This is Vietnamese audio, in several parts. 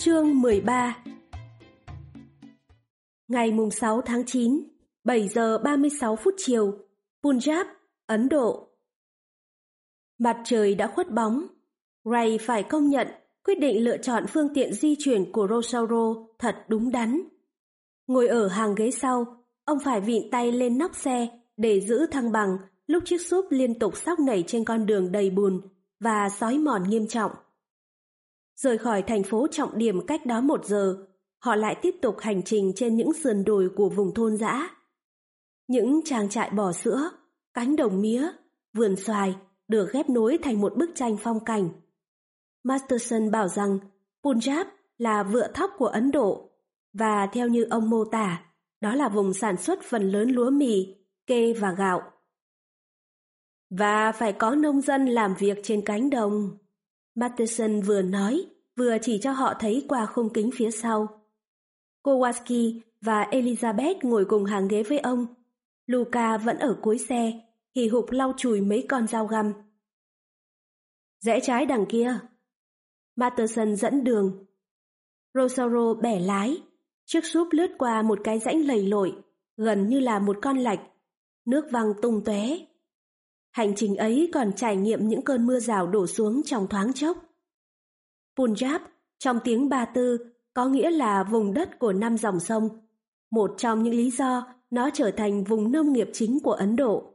Chương 13 Ngày 6 tháng 9, 7 giờ 36 phút chiều, Punjab, Ấn Độ. Mặt trời đã khuất bóng. Ray phải công nhận quyết định lựa chọn phương tiện di chuyển của Rosauro thật đúng đắn. Ngồi ở hàng ghế sau, ông phải vịn tay lên nóc xe để giữ thăng bằng lúc chiếc súp liên tục sóc nảy trên con đường đầy bùn và sói mòn nghiêm trọng. Rời khỏi thành phố trọng điểm cách đó một giờ, họ lại tiếp tục hành trình trên những sườn đồi của vùng thôn dã. Những trang trại bò sữa, cánh đồng mía, vườn xoài được ghép nối thành một bức tranh phong cảnh. Masterson bảo rằng Punjab là vựa thóc của Ấn Độ và theo như ông mô tả, đó là vùng sản xuất phần lớn lúa mì, kê và gạo. Và phải có nông dân làm việc trên cánh đồng. Matheson vừa nói, vừa chỉ cho họ thấy qua khung kính phía sau. Kowalski và Elizabeth ngồi cùng hàng ghế với ông. Luca vẫn ở cuối xe, hì hục lau chùi mấy con dao găm. Rẽ trái đằng kia. Matterson dẫn đường. Rosaro bẻ lái. Chiếc súp lướt qua một cái rãnh lầy lội, gần như là một con lạch. Nước văng tung tóe. Hành trình ấy còn trải nghiệm những cơn mưa rào đổ xuống trong thoáng chốc. Punjab, trong tiếng Ba Tư, có nghĩa là vùng đất của năm dòng sông. Một trong những lý do nó trở thành vùng nông nghiệp chính của Ấn Độ.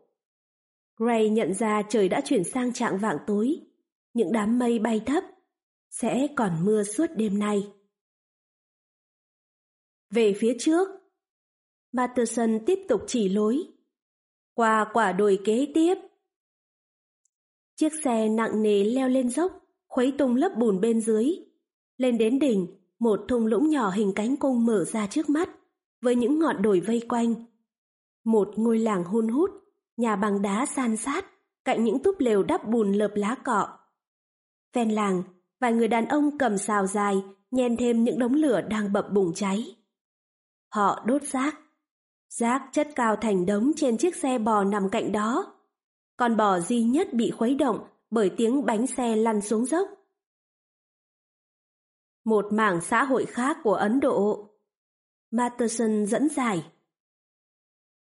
Gray nhận ra trời đã chuyển sang trạng vạng tối. Những đám mây bay thấp. Sẽ còn mưa suốt đêm nay. Về phía trước, Matterson tiếp tục chỉ lối. Qua quả đồi kế tiếp. Chiếc xe nặng nề leo lên dốc, khuấy tung lớp bùn bên dưới. Lên đến đỉnh, một thung lũng nhỏ hình cánh cung mở ra trước mắt, với những ngọn đồi vây quanh. Một ngôi làng hun hút, nhà bằng đá san sát, cạnh những túp lều đắp bùn lợp lá cọ. Ven làng, vài người đàn ông cầm xào dài, nhen thêm những đống lửa đang bập bùng cháy. Họ đốt rác. Rác chất cao thành đống trên chiếc xe bò nằm cạnh đó. Con bò duy nhất bị khuấy động bởi tiếng bánh xe lăn xuống dốc. Một mảng xã hội khác của Ấn Độ. Matterson dẫn giải.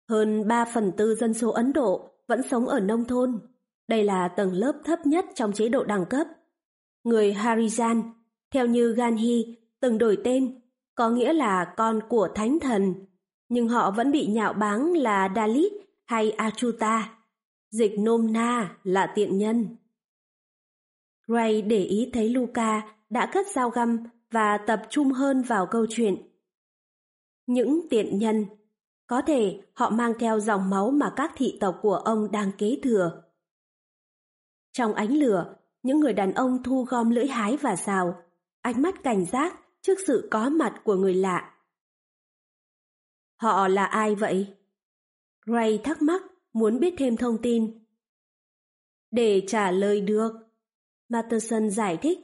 Hơn 3 phần tư dân số Ấn Độ vẫn sống ở nông thôn. Đây là tầng lớp thấp nhất trong chế độ đẳng cấp. Người Harijan, theo như Gandhi, từng đổi tên, có nghĩa là con của thánh thần, nhưng họ vẫn bị nhạo báng là Dalit hay Achuta, dịch nôm na là tiện nhân. Ray để ý thấy Luca đã cất dao găm và tập trung hơn vào câu chuyện. Những tiện nhân, có thể họ mang theo dòng máu mà các thị tộc của ông đang kế thừa. Trong ánh lửa, những người đàn ông thu gom lưỡi hái và xào, ánh mắt cảnh giác trước sự có mặt của người lạ. Họ là ai vậy? Ray thắc mắc, muốn biết thêm thông tin. Để trả lời được, Matterson giải thích.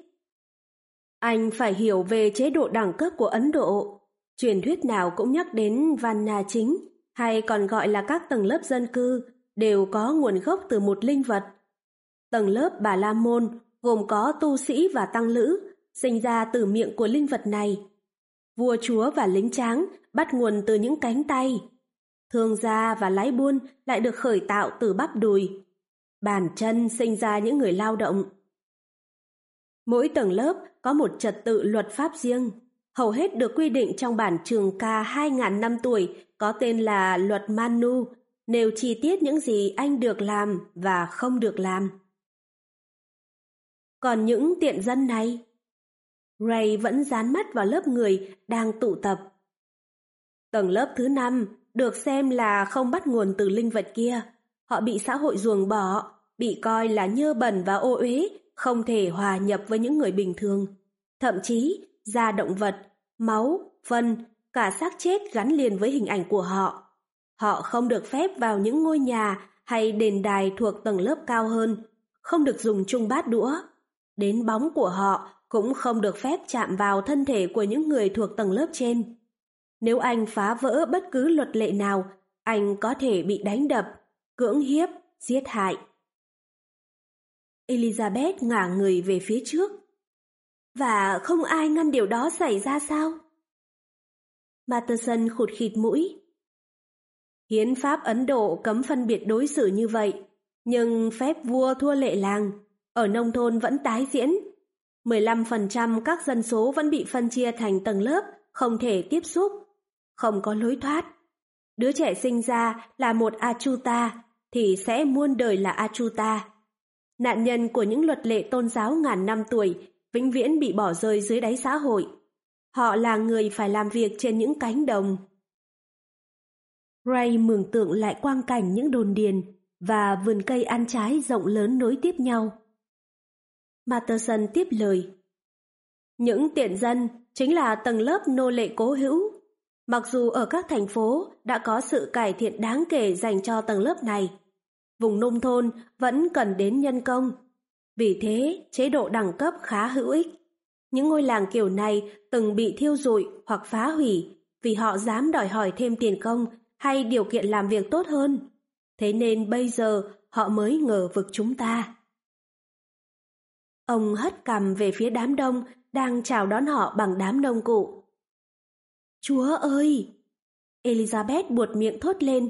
Anh phải hiểu về chế độ đẳng cấp của Ấn Độ. Truyền thuyết nào cũng nhắc đến Vanna chính, hay còn gọi là các tầng lớp dân cư, đều có nguồn gốc từ một linh vật. Tầng lớp Bà La Môn gồm có tu sĩ và tăng lữ, sinh ra từ miệng của linh vật này. Vua chúa và lính tráng bắt nguồn từ những cánh tay. Thương gia và lái buôn lại được khởi tạo từ bắp đùi. Bàn chân sinh ra những người lao động. Mỗi tầng lớp có một trật tự luật pháp riêng, hầu hết được quy định trong bản trường ca 2.000 năm tuổi có tên là Luật Manu, nêu chi tiết những gì anh được làm và không được làm. Còn những tiện dân này? Ray vẫn dán mắt vào lớp người đang tụ tập. Tầng lớp thứ năm được xem là không bắt nguồn từ linh vật kia. Họ bị xã hội ruồng bỏ, bị coi là nhơ bẩn và ô uế không thể hòa nhập với những người bình thường. Thậm chí, da động vật, máu, phân, cả xác chết gắn liền với hình ảnh của họ. Họ không được phép vào những ngôi nhà hay đền đài thuộc tầng lớp cao hơn, không được dùng chung bát đũa. Đến bóng của họ cũng không được phép chạm vào thân thể của những người thuộc tầng lớp trên. Nếu anh phá vỡ bất cứ luật lệ nào, anh có thể bị đánh đập, cưỡng hiếp, giết hại. Elizabeth ngả người về phía trước. và không ai ngăn điều đó xảy ra sao? Matterson khụt khịt mũi. Hiến pháp Ấn Độ cấm phân biệt đối xử như vậy, nhưng phép vua thua lệ làng, ở nông thôn vẫn tái diễn. 15% các dân số vẫn bị phân chia thành tầng lớp, không thể tiếp xúc, không có lối thoát. Đứa trẻ sinh ra là một Achuta, thì sẽ muôn đời là Achuta. Nạn nhân của những luật lệ tôn giáo ngàn năm tuổi vĩnh viễn bị bỏ rơi dưới đáy xã hội. Họ là người phải làm việc trên những cánh đồng. Ray mường tượng lại quang cảnh những đồn điền và vườn cây ăn trái rộng lớn nối tiếp nhau. Matterson tiếp lời. Những tiện dân chính là tầng lớp nô lệ cố hữu. Mặc dù ở các thành phố đã có sự cải thiện đáng kể dành cho tầng lớp này, vùng nông thôn vẫn cần đến nhân công. Vì thế, chế độ đẳng cấp khá hữu ích. Những ngôi làng kiểu này từng bị thiêu rụi hoặc phá hủy vì họ dám đòi hỏi thêm tiền công hay điều kiện làm việc tốt hơn. Thế nên bây giờ họ mới ngờ vực chúng ta. Ông hất cằm về phía đám đông đang chào đón họ bằng đám đông cụ. Chúa ơi! Elizabeth buột miệng thốt lên.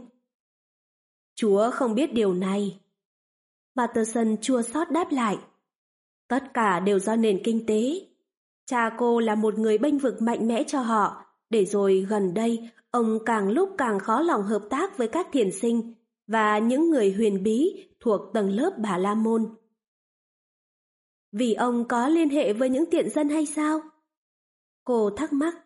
Chúa không biết điều này. Patterson chua xót đáp lại. Tất cả đều do nền kinh tế. Cha cô là một người bênh vực mạnh mẽ cho họ, để rồi gần đây ông càng lúc càng khó lòng hợp tác với các thiền sinh và những người huyền bí thuộc tầng lớp Bà La Môn. Vì ông có liên hệ với những tiện dân hay sao? Cô thắc mắc.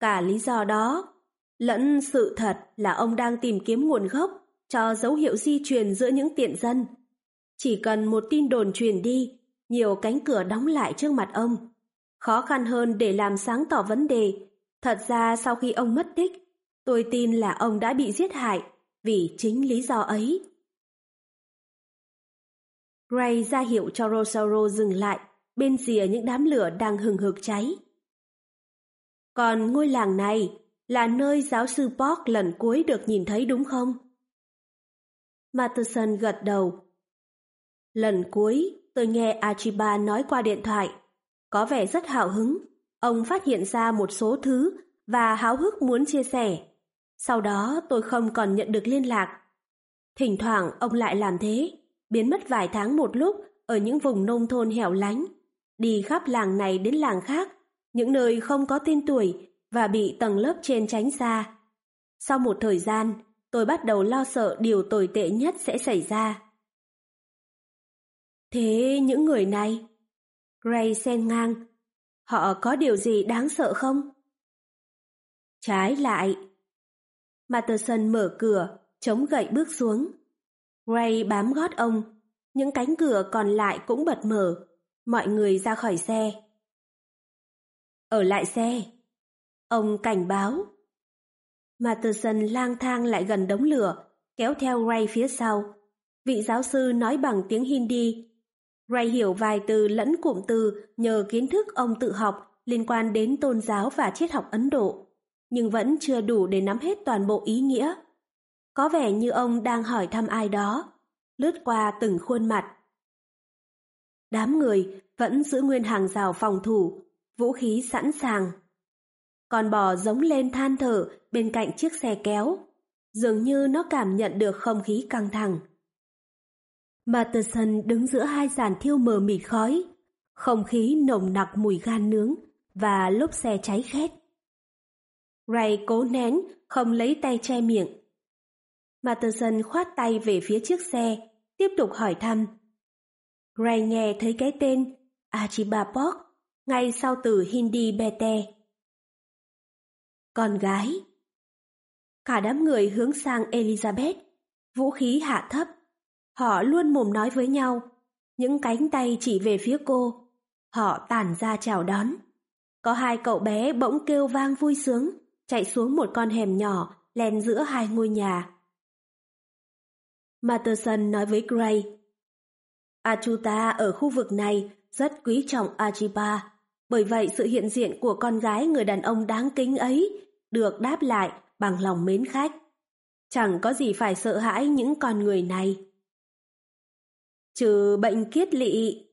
Cả lý do đó, lẫn sự thật là ông đang tìm kiếm nguồn gốc cho dấu hiệu di truyền giữa những tiện dân. Chỉ cần một tin đồn truyền đi, nhiều cánh cửa đóng lại trước mặt ông. Khó khăn hơn để làm sáng tỏ vấn đề. Thật ra sau khi ông mất tích, tôi tin là ông đã bị giết hại vì chính lý do ấy. Gray ra hiệu cho Rosaro dừng lại bên rìa những đám lửa đang hừng hực cháy. Còn ngôi làng này là nơi giáo sư Park lần cuối được nhìn thấy đúng không? Matterson gật đầu. Lần cuối, tôi nghe Achiba nói qua điện thoại. Có vẻ rất hào hứng. Ông phát hiện ra một số thứ và háo hức muốn chia sẻ. Sau đó tôi không còn nhận được liên lạc. Thỉnh thoảng ông lại làm thế, biến mất vài tháng một lúc ở những vùng nông thôn hẻo lánh, đi khắp làng này đến làng khác, những nơi không có tên tuổi và bị tầng lớp trên tránh xa. Sau một thời gian, tôi bắt đầu lo sợ điều tồi tệ nhất sẽ xảy ra. Thế những người này? Gray xen ngang. Họ có điều gì đáng sợ không? Trái lại. Matterson mở cửa, chống gậy bước xuống. Gray bám gót ông. Những cánh cửa còn lại cũng bật mở. Mọi người ra khỏi xe. Ở lại xe. Ông cảnh báo. Matterson lang thang lại gần đống lửa, kéo theo Ray phía sau. Vị giáo sư nói bằng tiếng Hindi. Ray hiểu vài từ lẫn cụm từ nhờ kiến thức ông tự học liên quan đến tôn giáo và triết học Ấn Độ, nhưng vẫn chưa đủ để nắm hết toàn bộ ý nghĩa. Có vẻ như ông đang hỏi thăm ai đó, lướt qua từng khuôn mặt. Đám người vẫn giữ nguyên hàng rào phòng thủ, vũ khí sẵn sàng. Con bò giống lên than thở bên cạnh chiếc xe kéo. Dường như nó cảm nhận được không khí căng thẳng. Matterson đứng giữa hai giàn thiêu mờ mịt khói, không khí nồng nặc mùi gan nướng và lốp xe cháy khét. Ray cố nén, không lấy tay che miệng. Matterson khoát tay về phía chiếc xe, tiếp tục hỏi thăm. Ray nghe thấy cái tên Archibald ngay sau từ Hindi Bete con gái. Cả đám người hướng sang Elizabeth, vũ khí hạ thấp. Họ luôn mồm nói với nhau, những cánh tay chỉ về phía cô. Họ tản ra chào đón. Có hai cậu bé bỗng kêu vang vui sướng, chạy xuống một con hẻm nhỏ, len giữa hai ngôi nhà. Matterson nói với Gray, Achuta ở khu vực này rất quý trọng Ajiba, bởi vậy sự hiện diện của con gái người đàn ông đáng kính ấy được đáp lại bằng lòng mến khách. Chẳng có gì phải sợ hãi những con người này. Trừ bệnh kiết lỵ,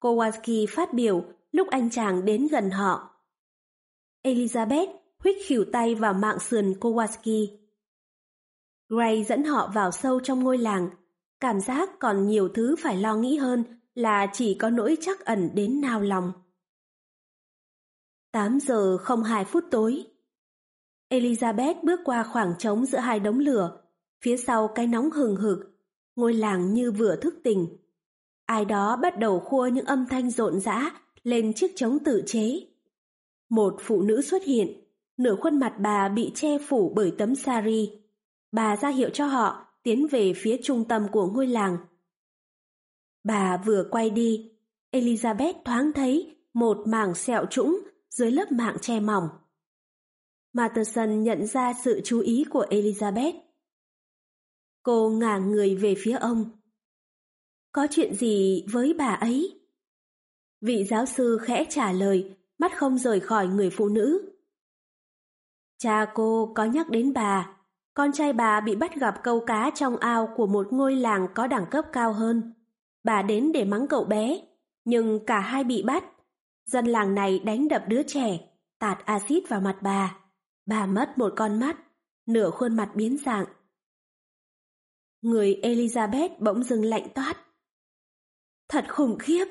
Kowalski phát biểu lúc anh chàng đến gần họ. Elizabeth huyết khỉu tay vào mạng sườn Kowalski. Gray dẫn họ vào sâu trong ngôi làng, cảm giác còn nhiều thứ phải lo nghĩ hơn là chỉ có nỗi chắc ẩn đến nao lòng. 8 giờ không hai phút tối. Elizabeth bước qua khoảng trống giữa hai đống lửa, phía sau cái nóng hừng hực, ngôi làng như vừa thức tỉnh. Ai đó bắt đầu khua những âm thanh rộn rã lên chiếc trống tự chế. Một phụ nữ xuất hiện, nửa khuôn mặt bà bị che phủ bởi tấm sari. Bà ra hiệu cho họ tiến về phía trung tâm của ngôi làng. Bà vừa quay đi, Elizabeth thoáng thấy một mảng sẹo trũng dưới lớp mạng che mỏng. Matterson nhận ra sự chú ý của Elizabeth. Cô ngả người về phía ông. Có chuyện gì với bà ấy? Vị giáo sư khẽ trả lời, mắt không rời khỏi người phụ nữ. Cha cô có nhắc đến bà, con trai bà bị bắt gặp câu cá trong ao của một ngôi làng có đẳng cấp cao hơn. Bà đến để mắng cậu bé, nhưng cả hai bị bắt. Dân làng này đánh đập đứa trẻ, tạt axit vào mặt bà. Bà mất một con mắt, nửa khuôn mặt biến dạng. Người Elizabeth bỗng dừng lạnh toát. Thật khủng khiếp.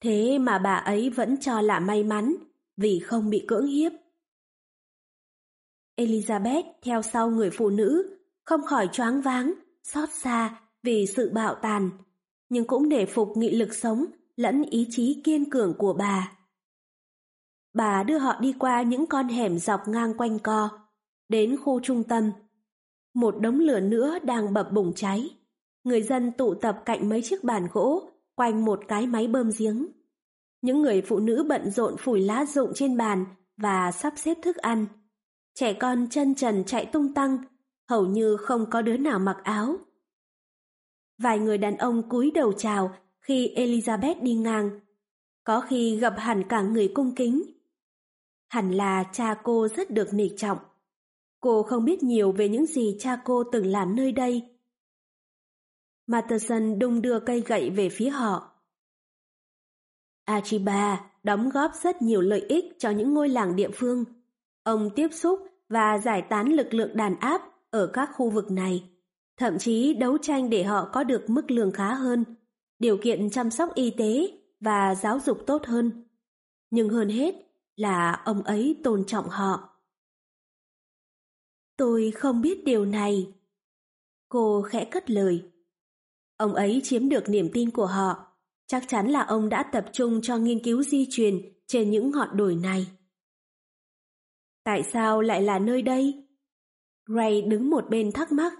Thế mà bà ấy vẫn cho là may mắn vì không bị cưỡng hiếp. Elizabeth theo sau người phụ nữ, không khỏi choáng váng, xót xa vì sự bạo tàn, nhưng cũng để phục nghị lực sống lẫn ý chí kiên cường của bà. Bà đưa họ đi qua những con hẻm dọc ngang quanh co, đến khu trung tâm. Một đống lửa nữa đang bập bùng cháy. Người dân tụ tập cạnh mấy chiếc bàn gỗ, quanh một cái máy bơm giếng. Những người phụ nữ bận rộn phủi lá rụng trên bàn và sắp xếp thức ăn. Trẻ con chân trần chạy tung tăng, hầu như không có đứa nào mặc áo. Vài người đàn ông cúi đầu chào khi Elizabeth đi ngang. Có khi gặp hẳn cả người cung kính. Hẳn là cha cô rất được nể trọng. Cô không biết nhiều về những gì cha cô từng làm nơi đây. Matterson đung đưa cây gậy về phía họ. Achiba đóng góp rất nhiều lợi ích cho những ngôi làng địa phương. Ông tiếp xúc và giải tán lực lượng đàn áp ở các khu vực này, thậm chí đấu tranh để họ có được mức lương khá hơn, điều kiện chăm sóc y tế và giáo dục tốt hơn. Nhưng hơn hết là ông ấy tôn trọng họ. Tôi không biết điều này. Cô khẽ cất lời. Ông ấy chiếm được niềm tin của họ. Chắc chắn là ông đã tập trung cho nghiên cứu di truyền trên những ngọn đồi này. Tại sao lại là nơi đây? Ray đứng một bên thắc mắc.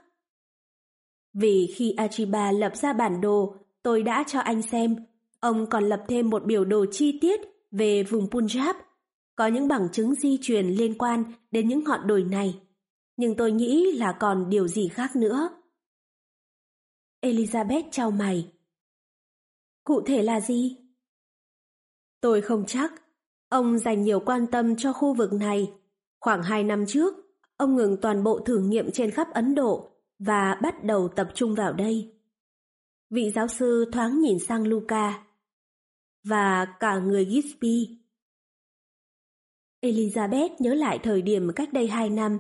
Vì khi Achiba lập ra bản đồ, tôi đã cho anh xem. Ông còn lập thêm một biểu đồ chi tiết về vùng Punjab. Có những bằng chứng di truyền liên quan đến những ngọn đồi này. Nhưng tôi nghĩ là còn điều gì khác nữa. Elizabeth trao mày. Cụ thể là gì? Tôi không chắc. Ông dành nhiều quan tâm cho khu vực này Khoảng 2 năm trước, ông ngừng toàn bộ thử nghiệm trên khắp Ấn Độ và bắt đầu tập trung vào đây. Vị giáo sư thoáng nhìn sang Luca và cả người Gisby. Elizabeth nhớ lại thời điểm cách đây 2 năm,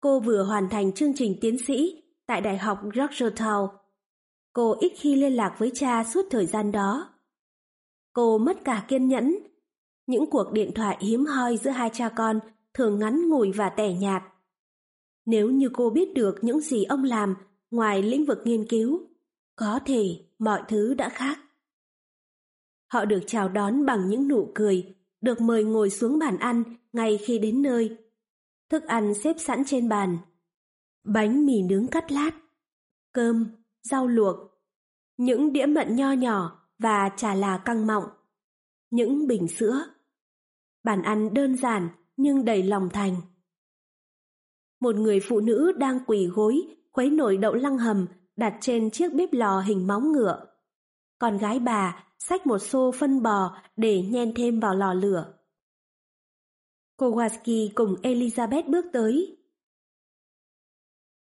cô vừa hoàn thành chương trình tiến sĩ tại Đại học Georgetown. Cô ít khi liên lạc với cha suốt thời gian đó. Cô mất cả kiên nhẫn. Những cuộc điện thoại hiếm hoi giữa hai cha con thường ngắn ngủi và tẻ nhạt. Nếu như cô biết được những gì ông làm ngoài lĩnh vực nghiên cứu, có thể mọi thứ đã khác. Họ được chào đón bằng những nụ cười, được mời ngồi xuống bàn ăn ngay khi đến nơi. Thức ăn xếp sẵn trên bàn. Bánh mì nướng cắt lát, cơm, rau luộc, những đĩa mận nho nhỏ và trà là căng mọng, những bình sữa. Bàn ăn đơn giản nhưng đầy lòng thành. Một người phụ nữ đang quỳ gối, khuấy nồi đậu lăng hầm đặt trên chiếc bếp lò hình móng ngựa. Con gái bà xách một xô phân bò để nhen thêm vào lò lửa. Kowalski cùng Elizabeth bước tới.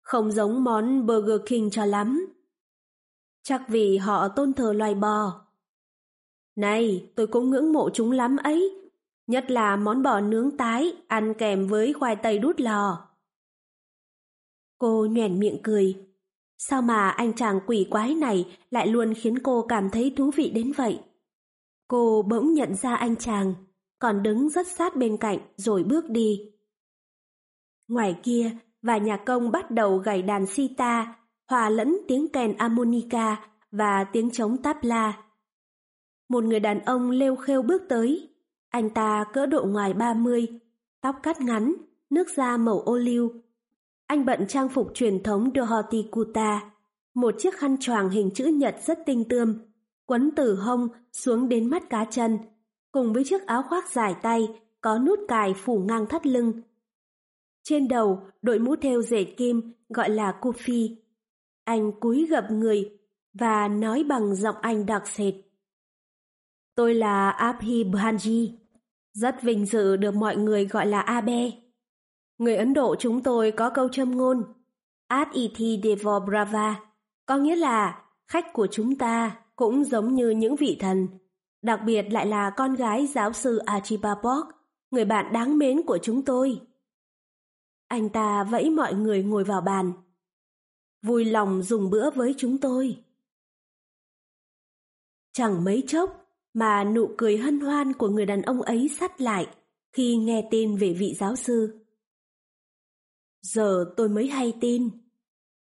Không giống món Burger King cho lắm. Chắc vì họ tôn thờ loài bò. Này, tôi cũng ngưỡng mộ chúng lắm ấy. Nhất là món bò nướng tái ăn kèm với khoai tây đút lò. Cô nhoẻn miệng cười. Sao mà anh chàng quỷ quái này lại luôn khiến cô cảm thấy thú vị đến vậy? Cô bỗng nhận ra anh chàng, còn đứng rất sát bên cạnh rồi bước đi. Ngoài kia, và nhà công bắt đầu gảy đàn sita, hòa lẫn tiếng kèn harmonica và tiếng trống tabla. Một người đàn ông lêu khêu bước tới. Anh ta cỡ độ ngoài 30, tóc cắt ngắn, nước da màu ô liu. Anh bận trang phục truyền thống Dohotikuta, một chiếc khăn choàng hình chữ nhật rất tinh tươm, quấn từ hông xuống đến mắt cá chân, cùng với chiếc áo khoác dài tay có nút cài phủ ngang thắt lưng. Trên đầu đội mũ thêu dệt kim gọi là kufi. Anh cúi gập người và nói bằng giọng Anh đặc sệt. Tôi là Abhi Bhanji, rất vinh dự được mọi người gọi là Abe. Người Ấn Độ chúng tôi có câu châm ngôn Ad iti devo brava, có nghĩa là khách của chúng ta cũng giống như những vị thần, đặc biệt lại là con gái giáo sư Archibald người bạn đáng mến của chúng tôi. Anh ta vẫy mọi người ngồi vào bàn. Vui lòng dùng bữa với chúng tôi. Chẳng mấy chốc mà nụ cười hân hoan của người đàn ông ấy sắt lại khi nghe tin về vị giáo sư. Giờ tôi mới hay tin.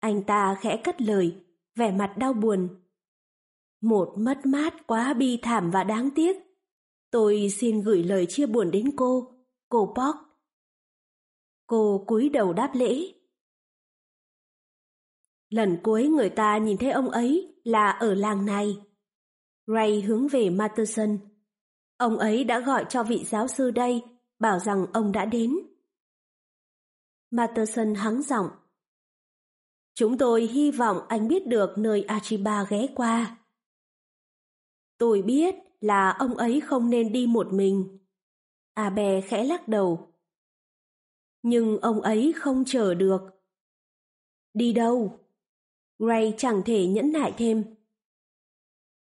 Anh ta khẽ cất lời, vẻ mặt đau buồn. Một mất mát quá bi thảm và đáng tiếc. Tôi xin gửi lời chia buồn đến cô, cô Park. Cô cúi đầu đáp lễ. Lần cuối người ta nhìn thấy ông ấy là ở làng này. Ray hướng về Matterson. Ông ấy đã gọi cho vị giáo sư đây, bảo rằng ông đã đến. Matterson hắng giọng. Chúng tôi hy vọng anh biết được nơi Achiba ghé qua. Tôi biết là ông ấy không nên đi một mình. Abe khẽ lắc đầu. Nhưng ông ấy không chờ được. Đi đâu? Gray chẳng thể nhẫn nại thêm.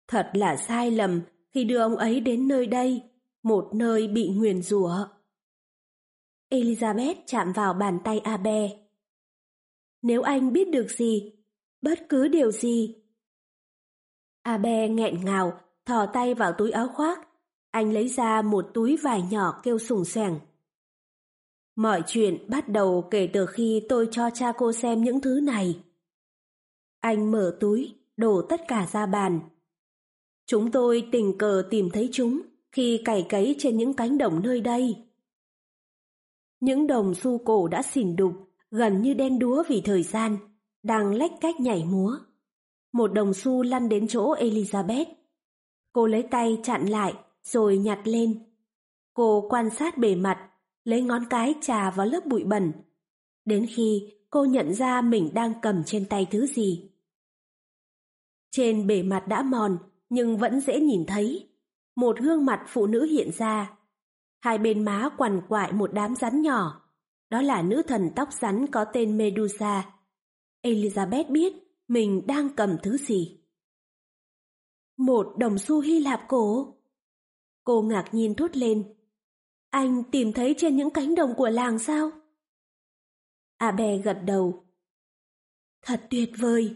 Thật là sai lầm khi đưa ông ấy đến nơi đây, một nơi bị nguyền rủa. Elizabeth chạm vào bàn tay Abe. Nếu anh biết được gì, bất cứ điều gì. Abe nghẹn ngào, thò tay vào túi áo khoác. Anh lấy ra một túi vải nhỏ kêu sùng sẻng. Mọi chuyện bắt đầu kể từ khi tôi cho cha cô xem những thứ này. Anh mở túi, đổ tất cả ra bàn. Chúng tôi tình cờ tìm thấy chúng khi cày cấy trên những cánh đồng nơi đây. Những đồng xu cổ đã xỉn đục, gần như đen đúa vì thời gian, đang lách cách nhảy múa. Một đồng xu lăn đến chỗ Elizabeth. Cô lấy tay chặn lại, rồi nhặt lên. Cô quan sát bề mặt, lấy ngón cái trà vào lớp bụi bẩn. Đến khi cô nhận ra mình đang cầm trên tay thứ gì. Trên bề mặt đã mòn, nhưng vẫn dễ nhìn thấy. Một gương mặt phụ nữ hiện ra. Hai bên má quằn quại một đám rắn nhỏ. Đó là nữ thần tóc rắn có tên Medusa. Elizabeth biết mình đang cầm thứ gì. Một đồng xu Hy Lạp cổ. Cô ngạc nhiên thốt lên. Anh tìm thấy trên những cánh đồng của làng sao? Abe gật đầu. Thật tuyệt vời.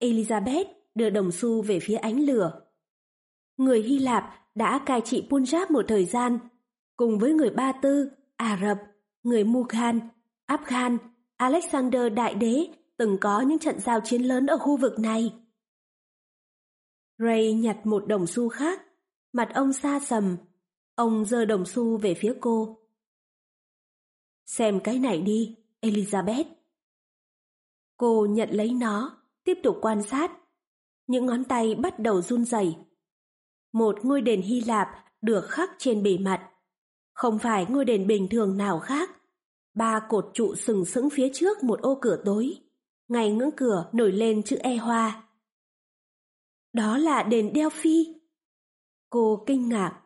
Elizabeth đưa đồng xu về phía ánh lửa. Người Hy Lạp đã cai trị Punjab một thời gian, cùng với người Ba Tư, Ả Rập, người mughan, Afghan, Alexander Đại Đế từng có những trận giao chiến lớn ở khu vực này. Ray nhặt một đồng xu khác, mặt ông xa sầm, ông giơ đồng xu về phía cô. Xem cái này đi, Elizabeth. Cô nhận lấy nó, tiếp tục quan sát những ngón tay bắt đầu run rẩy. Một ngôi đền Hy Lạp được khắc trên bề mặt. Không phải ngôi đền bình thường nào khác. Ba cột trụ sừng sững phía trước một ô cửa tối. Ngay ngưỡng cửa nổi lên chữ E hoa. Đó là đền Delphi. Cô kinh ngạc.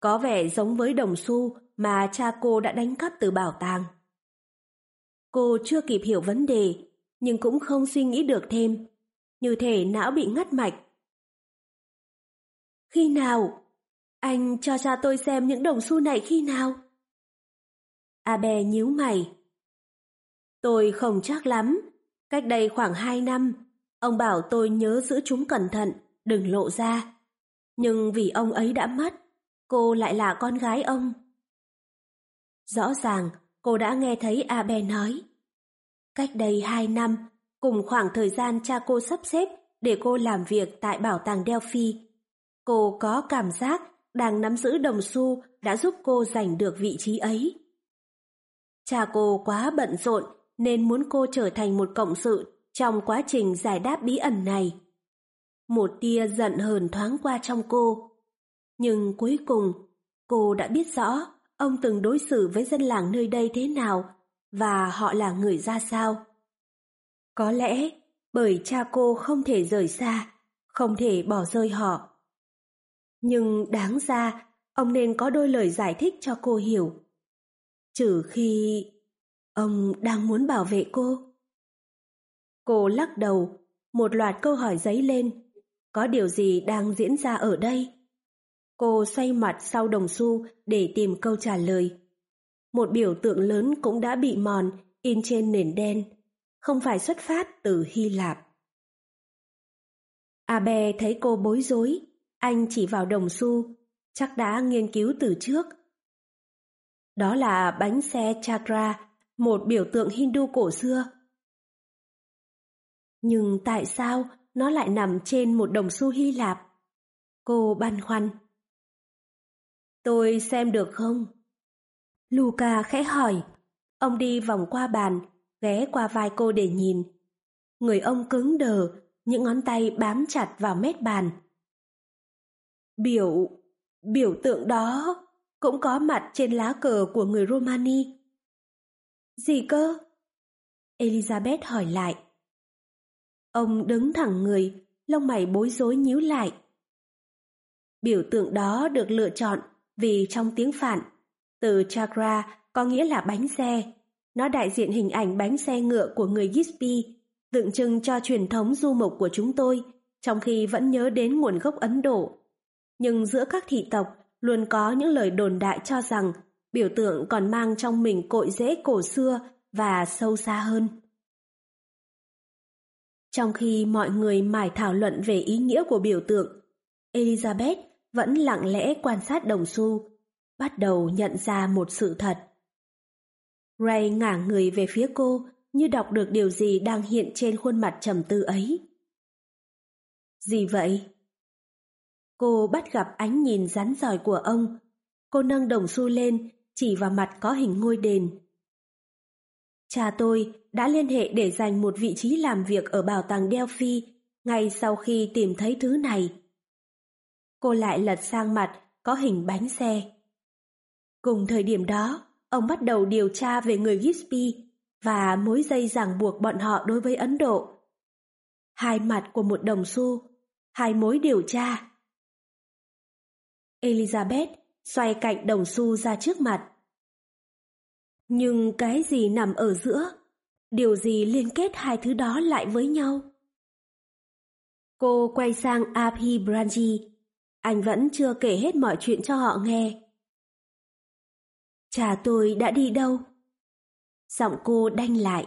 Có vẻ giống với đồng xu mà cha cô đã đánh cắp từ bảo tàng. Cô chưa kịp hiểu vấn đề, nhưng cũng không suy nghĩ được thêm như thể não bị ngắt mạch. Khi nào? Anh cho cha tôi xem những đồng xu này khi nào? Abe nhíu mày. Tôi không chắc lắm. Cách đây khoảng hai năm, ông bảo tôi nhớ giữ chúng cẩn thận, đừng lộ ra. Nhưng vì ông ấy đã mất, cô lại là con gái ông. Rõ ràng, cô đã nghe thấy Abe nói. Cách đây hai năm, cùng khoảng thời gian cha cô sắp xếp để cô làm việc tại bảo tàng Delphi, cô có cảm giác đang nắm giữ đồng xu đã giúp cô giành được vị trí ấy. Cha cô quá bận rộn nên muốn cô trở thành một cộng sự trong quá trình giải đáp bí ẩn này. Một tia giận hờn thoáng qua trong cô. Nhưng cuối cùng, cô đã biết rõ ông từng đối xử với dân làng nơi đây thế nào và họ là người ra sao. Có lẽ bởi cha cô không thể rời xa, không thể bỏ rơi họ. Nhưng đáng ra, ông nên có đôi lời giải thích cho cô hiểu. Trừ khi ông đang muốn bảo vệ cô. Cô lắc đầu, một loạt câu hỏi giấy lên. Có điều gì đang diễn ra ở đây? Cô xoay mặt sau đồng xu để tìm câu trả lời. Một biểu tượng lớn cũng đã bị mòn in trên nền đen, không phải xuất phát từ Hy Lạp. Abe thấy cô bối rối, anh chỉ vào đồng xu, chắc đã nghiên cứu từ trước. Đó là bánh xe chakra, một biểu tượng Hindu cổ xưa. Nhưng tại sao nó lại nằm trên một đồng xu Hy Lạp? Cô băn khoăn. Tôi xem được không? Luca khẽ hỏi. Ông đi vòng qua bàn, ghé qua vai cô để nhìn. Người ông cứng đờ, những ngón tay bám chặt vào mét bàn. Biểu, biểu tượng đó cũng có mặt trên lá cờ của người Romani. Gì cơ? Elizabeth hỏi lại. Ông đứng thẳng người, lông mày bối rối nhíu lại. Biểu tượng đó được lựa chọn vì trong tiếng Phạn, từ chakra có nghĩa là bánh xe. Nó đại diện hình ảnh bánh xe ngựa của người Gispi, tượng trưng cho truyền thống du mục của chúng tôi, trong khi vẫn nhớ đến nguồn gốc Ấn Độ. Nhưng giữa các thị tộc luôn có những lời đồn đại cho rằng biểu tượng còn mang trong mình cội rễ cổ xưa và sâu xa hơn. Trong khi mọi người mải thảo luận về ý nghĩa của biểu tượng, Elizabeth vẫn lặng lẽ quan sát đồng xu, bắt đầu nhận ra một sự thật. Ray ngả người về phía cô như đọc được điều gì đang hiện trên khuôn mặt trầm tư ấy. Gì vậy? Cô bắt gặp ánh nhìn rắn giỏi của ông. Cô nâng đồng xu lên, chỉ vào mặt có hình ngôi đền. Cha tôi đã liên hệ để giành một vị trí làm việc ở bảo tàng Delphi ngay sau khi tìm thấy thứ này. Cô lại lật sang mặt có hình bánh xe. Cùng thời điểm đó, ông bắt đầu điều tra về người Gispi và mối dây ràng buộc bọn họ đối với Ấn Độ. Hai mặt của một đồng xu, hai mối điều tra. Elizabeth xoay cạnh đồng xu ra trước mặt. Nhưng cái gì nằm ở giữa? Điều gì liên kết hai thứ đó lại với nhau? Cô quay sang Abhi Branji. Anh vẫn chưa kể hết mọi chuyện cho họ nghe. Cha tôi đã đi đâu? Giọng cô đanh lại.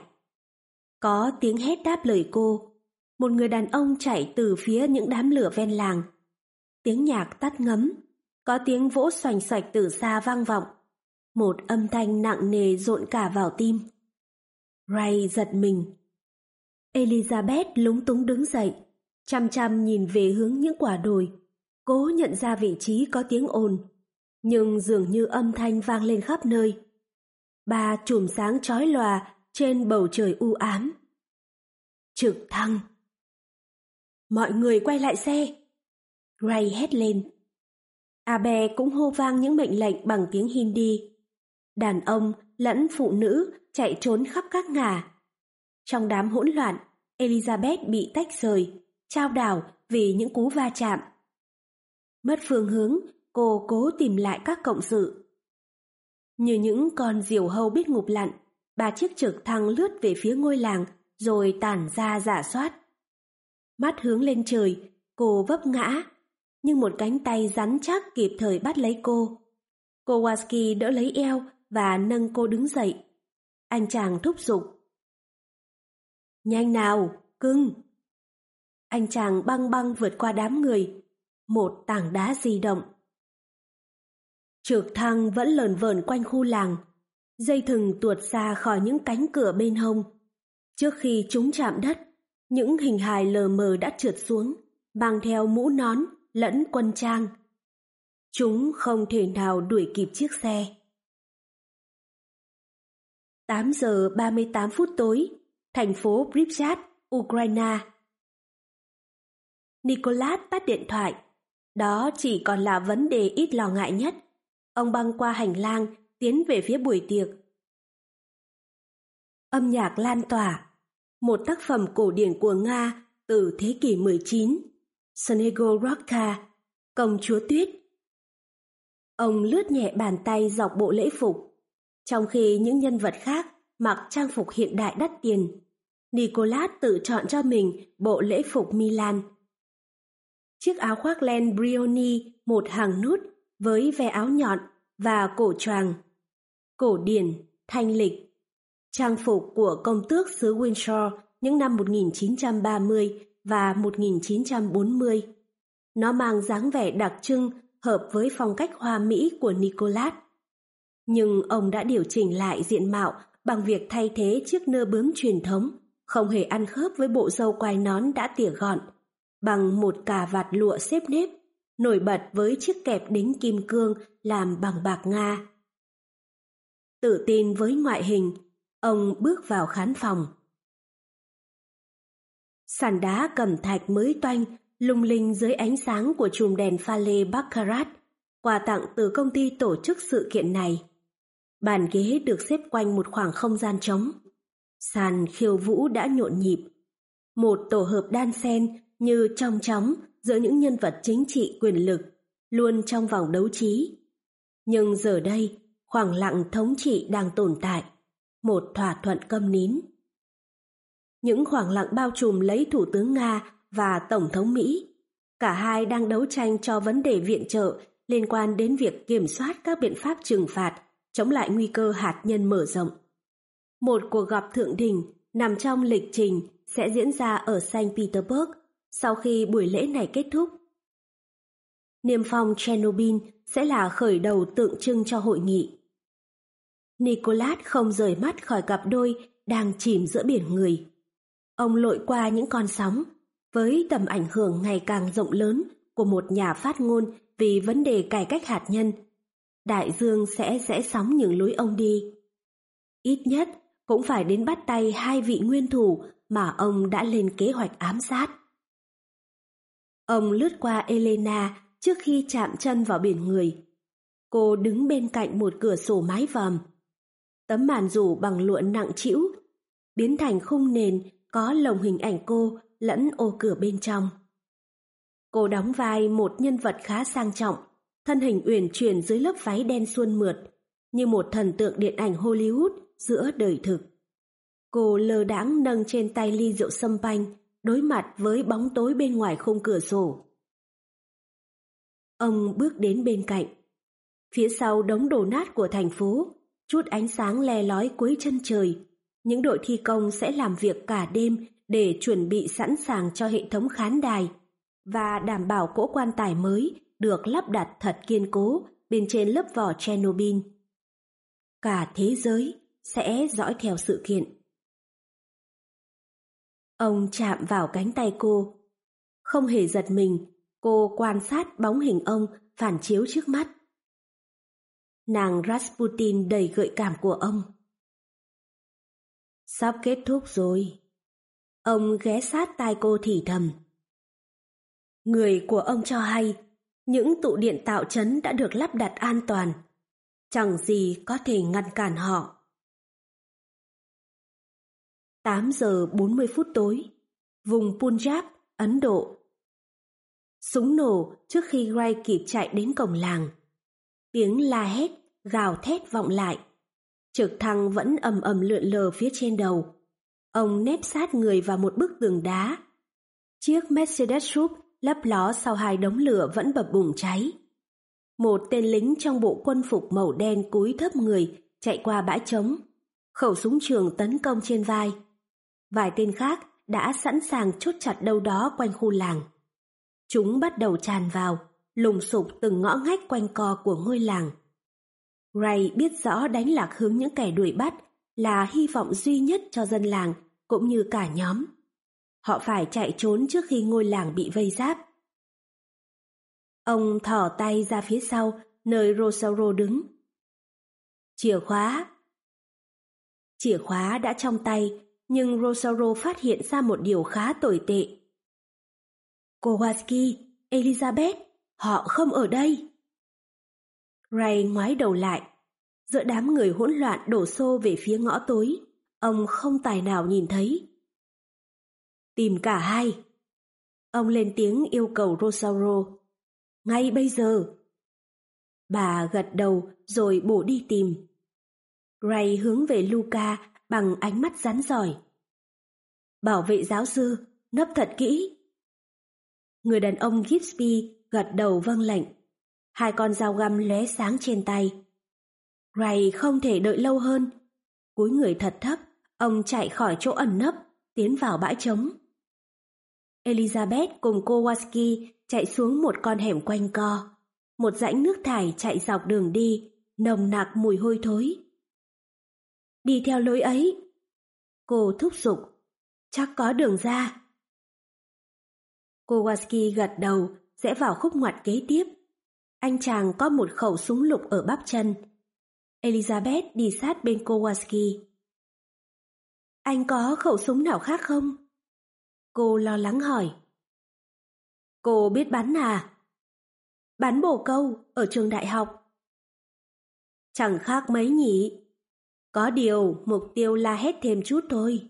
Có tiếng hét đáp lời cô. Một người đàn ông chạy từ phía những đám lửa ven làng. Tiếng nhạc tắt ngấm có tiếng vỗ xoành xoạch từ xa vang vọng. Một âm thanh nặng nề rộn cả vào tim. Ray giật mình. Elizabeth lúng túng đứng dậy, chăm chăm nhìn về hướng những quả đồi, cố nhận ra vị trí có tiếng ồn. Nhưng dường như âm thanh vang lên khắp nơi. Ba chùm sáng chói lòa trên bầu trời u ám. Trực thăng. Mọi người quay lại xe. Ray hét lên. Abe cũng hô vang những mệnh lệnh bằng tiếng Hindi. Đàn ông lẫn phụ nữ chạy trốn khắp các ngả. Trong đám hỗn loạn, Elizabeth bị tách rời, trao đảo vì những cú va chạm. Mất phương hướng, cô cố tìm lại các cộng sự. Như những con diều hâu biết ngụp lặn, ba chiếc trực thăng lướt về phía ngôi làng rồi tản ra giả soát. Mắt hướng lên trời, cô vấp ngã nhưng một cánh tay rắn chắc kịp thời bắt lấy cô. Kowalski đỡ lấy eo và nâng cô đứng dậy. Anh chàng thúc giục. Nhanh nào, cưng! Anh chàng băng băng vượt qua đám người. Một tảng đá di động. Trượt thăng vẫn lờn vờn quanh khu làng. Dây thừng tuột ra khỏi những cánh cửa bên hông. Trước khi chúng chạm đất, những hình hài lờ mờ đã trượt xuống, mang theo mũ nón lẫn quân trang. Chúng không thể nào đuổi kịp chiếc xe. 8 giờ 38 phút tối, thành phố Pripyat, Ukraine. Nicolas tắt điện thoại. Đó chỉ còn là vấn đề ít lo ngại nhất. Ông băng qua hành lang, tiến về phía buổi tiệc. Âm nhạc lan tỏa, một tác phẩm cổ điển của Nga từ thế kỷ 19, Snegorokka, Công chúa tuyết. Ông lướt nhẹ bàn tay dọc bộ lễ phục, trong khi những nhân vật khác mặc trang phục hiện đại đắt tiền. Nicolas tự chọn cho mình bộ lễ phục Milan. Chiếc áo khoác len Brioni một hàng nút với ve áo nhọn và cổ choàng. Cổ điển, thanh lịch. Trang phục của công tước xứ Windsor những năm 1930 và 1940. Nó mang dáng vẻ đặc trưng hợp với phong cách hoa mỹ của Nicolas. Nhưng ông đã điều chỉnh lại diện mạo bằng việc thay thế chiếc nơ bướm truyền thống, không hề ăn khớp với bộ râu quai nón đã tỉa gọn, bằng một cà vạt lụa xếp nếp, nổi bật với chiếc kẹp đính kim cương làm bằng bạc Nga. Tự tin với ngoại hình, ông bước vào khán phòng. Sàn đá cẩm thạch mới toanh, lung linh dưới ánh sáng của chùm đèn pha lê Baccarat, quà tặng từ công ty tổ chức sự kiện này. Bàn ghế được xếp quanh một khoảng không gian trống. Sàn khiêu vũ đã nhộn nhịp. Một tổ hợp đan sen như trong chóng giữa những nhân vật chính trị quyền lực, luôn trong vòng đấu trí. Nhưng giờ đây, khoảng lặng thống trị đang tồn tại, một thỏa thuận câm nín. Những khoảng lặng bao trùm lấy Thủ tướng Nga và Tổng thống Mỹ. Cả hai đang đấu tranh cho vấn đề viện trợ liên quan đến việc kiểm soát các biện pháp trừng phạt, chống lại nguy cơ hạt nhân mở rộng. Một cuộc gặp thượng đỉnh nằm trong lịch trình sẽ diễn ra ở Saint Petersburg sau khi buổi lễ này kết thúc. Niêm phong Chernobyl sẽ là khởi đầu tượng trưng cho hội nghị. Nicolas không rời mắt khỏi cặp đôi đang chìm giữa biển người. Ông lội qua những con sóng với tầm ảnh hưởng ngày càng rộng lớn của một nhà phát ngôn vì vấn đề cải cách hạt nhân đại dương sẽ rẽ sóng những lối ông đi. Ít nhất cũng phải đến bắt tay hai vị nguyên thủ mà ông đã lên kế hoạch ám sát. Ông lướt qua Elena trước khi chạm chân vào biển người. Cô đứng bên cạnh một cửa sổ mái vòm. Tấm màn rủ bằng lụa nặng trĩu, biến thành khung nền có lồng hình ảnh cô lẫn ô cửa bên trong. Cô đóng vai một nhân vật khá sang trọng, thân hình uyển chuyển dưới lớp váy đen suôn mượt, như một thần tượng điện ảnh Hollywood giữa đời thực. Cô lơ đãng nâng trên tay ly rượu sâm panh, đối mặt với bóng tối bên ngoài khung cửa sổ. Ông bước đến bên cạnh. Phía sau đống đổ nát của thành phố, chút ánh sáng le lói cuối chân trời. Những đội thi công sẽ làm việc cả đêm để chuẩn bị sẵn sàng cho hệ thống khán đài và đảm bảo cỗ quan tài mới được lắp đặt thật kiên cố bên trên lớp vỏ Chernobyl. Cả thế giới sẽ dõi theo sự kiện. Ông chạm vào cánh tay cô. Không hề giật mình, cô quan sát bóng hình ông phản chiếu trước mắt. Nàng Rasputin đầy gợi cảm của ông. Sắp kết thúc rồi. Ông ghé sát tai cô thì thầm. Người của ông cho hay những tụ điện tạo chấn đã được lắp đặt an toàn. Chẳng gì có thể ngăn cản họ. 8 giờ 40 phút tối, vùng Punjab, Ấn Độ. Súng nổ trước khi Gray kịp chạy đến cổng làng. Tiếng la hét, gào thét vọng lại. Trực thăng vẫn ầm ầm lượn lờ phía trên đầu. Ông nép sát người vào một bức tường đá. Chiếc Mercedes Sub lấp ló sau hai đống lửa vẫn bập bùng cháy. Một tên lính trong bộ quân phục màu đen cúi thấp người chạy qua bãi trống, khẩu súng trường tấn công trên vai. Vài tên khác đã sẵn sàng chốt chặt đâu đó quanh khu làng. Chúng bắt đầu tràn vào, lùng sục từng ngõ ngách quanh co của ngôi làng. Ray biết rõ đánh lạc hướng những kẻ đuổi bắt là hy vọng duy nhất cho dân làng cũng như cả nhóm. Họ phải chạy trốn trước khi ngôi làng bị vây giáp. Ông thỏ tay ra phía sau, nơi Rosauro đứng. Chìa khóa. Chìa khóa đã trong tay, nhưng Rosauro phát hiện ra một điều khá tồi tệ. Kowalski, Elizabeth, họ không ở đây. Ray ngoái đầu lại. Giữa đám người hỗn loạn đổ xô về phía ngõ tối, ông không tài nào nhìn thấy. Tìm cả hai. Ông lên tiếng yêu cầu Rosauro. Ngay bây giờ. Bà gật đầu rồi bổ đi tìm. Ray hướng về Luca bằng ánh mắt rắn giỏi. Bảo vệ giáo sư, nấp thật kỹ. Người đàn ông Gipsby gật đầu vâng lệnh. Hai con dao găm lóe sáng trên tay. Ray không thể đợi lâu hơn. Cúi người thật thấp, ông chạy khỏi chỗ ẩn nấp, tiến vào bãi trống. Elizabeth cùng cô Waski chạy xuống một con hẻm quanh co. Một rãnh nước thải chạy dọc đường đi, nồng nặc mùi hôi thối. Đi theo lối ấy. Cô thúc giục, chắc có đường ra. Kowalski gật đầu, sẽ vào khúc ngoặt kế tiếp. Anh chàng có một khẩu súng lục ở bắp chân. Elizabeth đi sát bên Kowalski. Anh có khẩu súng nào khác không? Cô lo lắng hỏi. Cô biết bắn à? Bắn bồ câu ở trường đại học. Chẳng khác mấy nhỉ. Có điều mục tiêu la hét thêm chút thôi.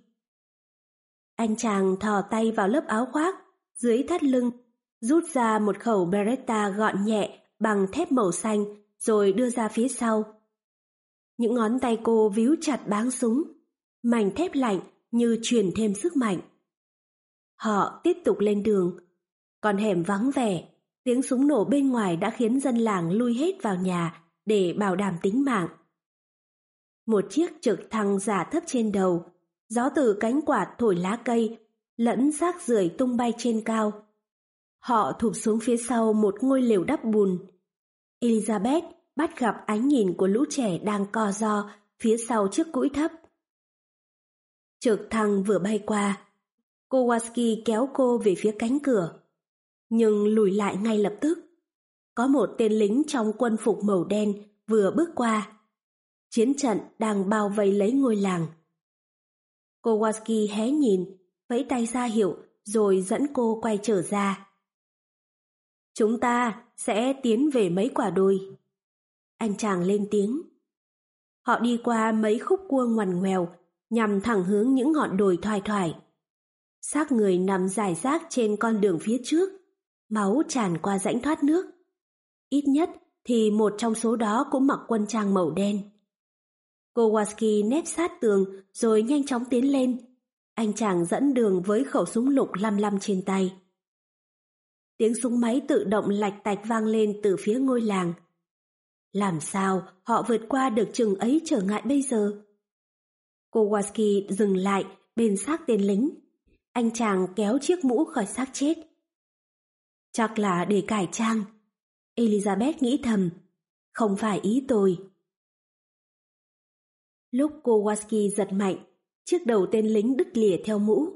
Anh chàng thò tay vào lớp áo khoác, dưới thắt lưng, rút ra một khẩu Beretta gọn nhẹ bằng thép màu xanh rồi đưa ra phía sau. Những ngón tay cô víu chặt báng súng, mảnh thép lạnh như truyền thêm sức mạnh. Họ tiếp tục lên đường. Còn hẻm vắng vẻ, tiếng súng nổ bên ngoài đã khiến dân làng lui hết vào nhà để bảo đảm tính mạng. Một chiếc trực thăng giả thấp trên đầu, gió từ cánh quạt thổi lá cây, lẫn rác rưởi tung bay trên cao. Họ thụp xuống phía sau một ngôi lều đắp bùn. Elizabeth bắt gặp ánh nhìn của lũ trẻ đang co do phía sau chiếc cũi thấp. Trực thăng vừa bay qua, Kowalski kéo cô về phía cánh cửa, nhưng lùi lại ngay lập tức. Có một tên lính trong quân phục màu đen vừa bước qua. Chiến trận đang bao vây lấy ngôi làng. Kowalski hé nhìn, vẫy tay ra hiệu rồi dẫn cô quay trở ra. Chúng ta sẽ tiến về mấy quả đồi. Anh chàng lên tiếng. Họ đi qua mấy khúc cua ngoằn ngoèo nhằm thẳng hướng những ngọn đồi thoải thoải xác người nằm dài rác trên con đường phía trước, máu tràn qua rãnh thoát nước. Ít nhất thì một trong số đó cũng mặc quân trang màu đen. Kowalski nép sát tường rồi nhanh chóng tiến lên. Anh chàng dẫn đường với khẩu súng lục lăm lăm trên tay. Tiếng súng máy tự động lạch tạch vang lên từ phía ngôi làng. Làm sao họ vượt qua được chừng ấy trở ngại bây giờ? Kowalski dừng lại bên xác tên lính anh chàng kéo chiếc mũ khỏi xác chết. Chắc là để cải trang. Elizabeth nghĩ thầm, không phải ý tôi. Lúc Kowalski giật mạnh, chiếc đầu tên lính đứt lìa theo mũ.